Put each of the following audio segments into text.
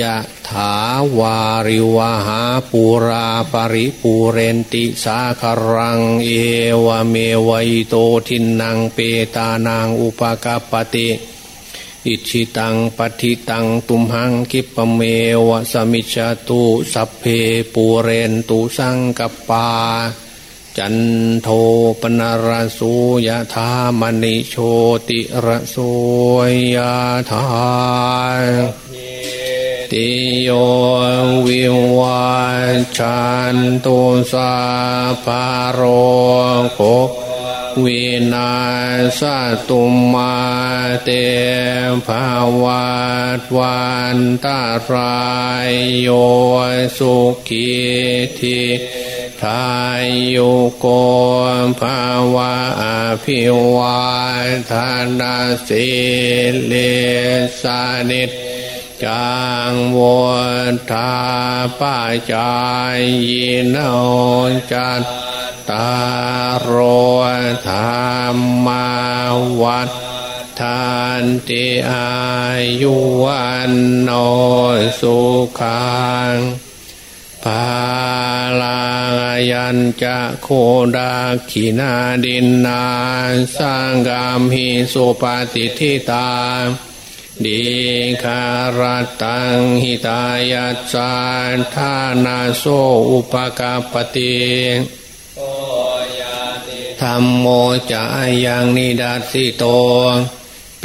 ยะถาวาริวหาปูราปริปูเรนติสาครัง เอวเมวัยโตทินังเปตานางอุปกาปติ อิชิตังปฏิตังตุมหังกิปเมวะสมิจตุสัพเพปูเรนตุสังกปา จันโทปนารสุยะธามณิโชติระโสยธา ติโยวิวัชันตุสาภาโรโควินาสตุมาเตภาวาตวันตารายโยสุขีทีทายโยโกภาวะอภิวาทานาสิเลสานิต จังวทาป้าจายยินโอจัตตารโรธรรมาวัฏทานติอายุวันโนสุขังภาลายัญจะโคดาขินาดินนาสังกามหิสุปฏิทิตา ดีคารตังหิตายัจาทานาโซอุปกาปติธรรมโมจะยังนิดาสิโต เป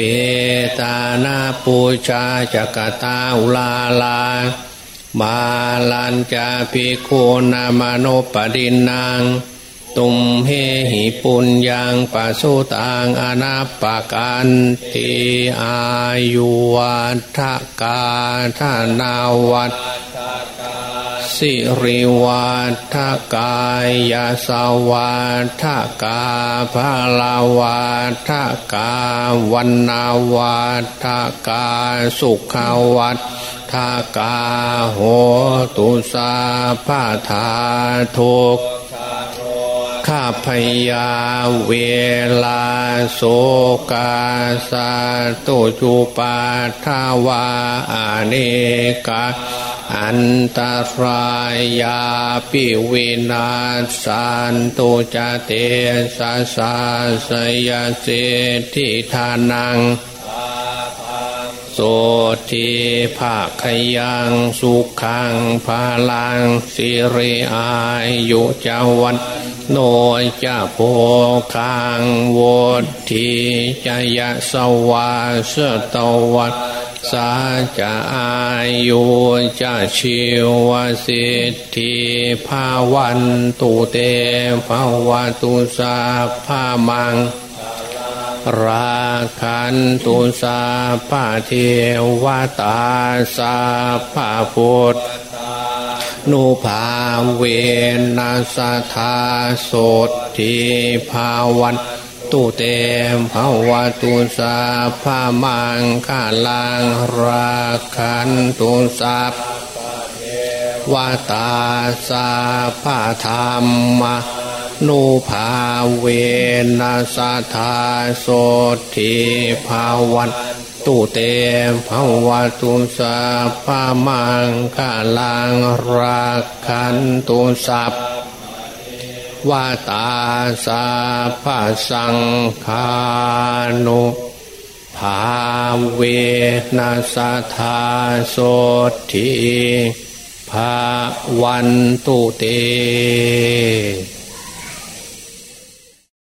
ตานาปูชาจักตาอุลาลา มาลันจาภิกขุนามโนปดินนาง ตุมเฮหิปุญญังปัสุตังอนาปกันติอายุวัฏกาธนาวัฏสิริวัฏกายาสวัฏกาภาลาวัฏกาวันนาวัฏกาสุขวัฏทากาโหตุสาภาธาทุก ข้าพยาเวลาโสกาสาตุจุปาทาวาอเนกาอันตรายาปิวินาสันตุจเตสาสาสยเสทิทานังโสทีภาคยังสุขังพาลังสิริอายุจาวัน โนจะโพคังโวทีจยะสวาสตวัตสาจะอายุจะชิวสิทธิภาวันตุเตภาวตุสาภามัง ราคันตุสาภาเทวตาสาภาพุทธ นุภาเวนัสธาโสทีภาวันตุเตมภาวตุสาภามังคาลังราคันตุสาวาตาสาภาธรรมะนุภาเวนัสธาโสทีภาวันต เตภาวตุสาภามังคาลังรักขันตุสัพวาตาสาภาสังคานุภาเวนัสธาโสทีภาวันตุเต